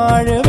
வாழ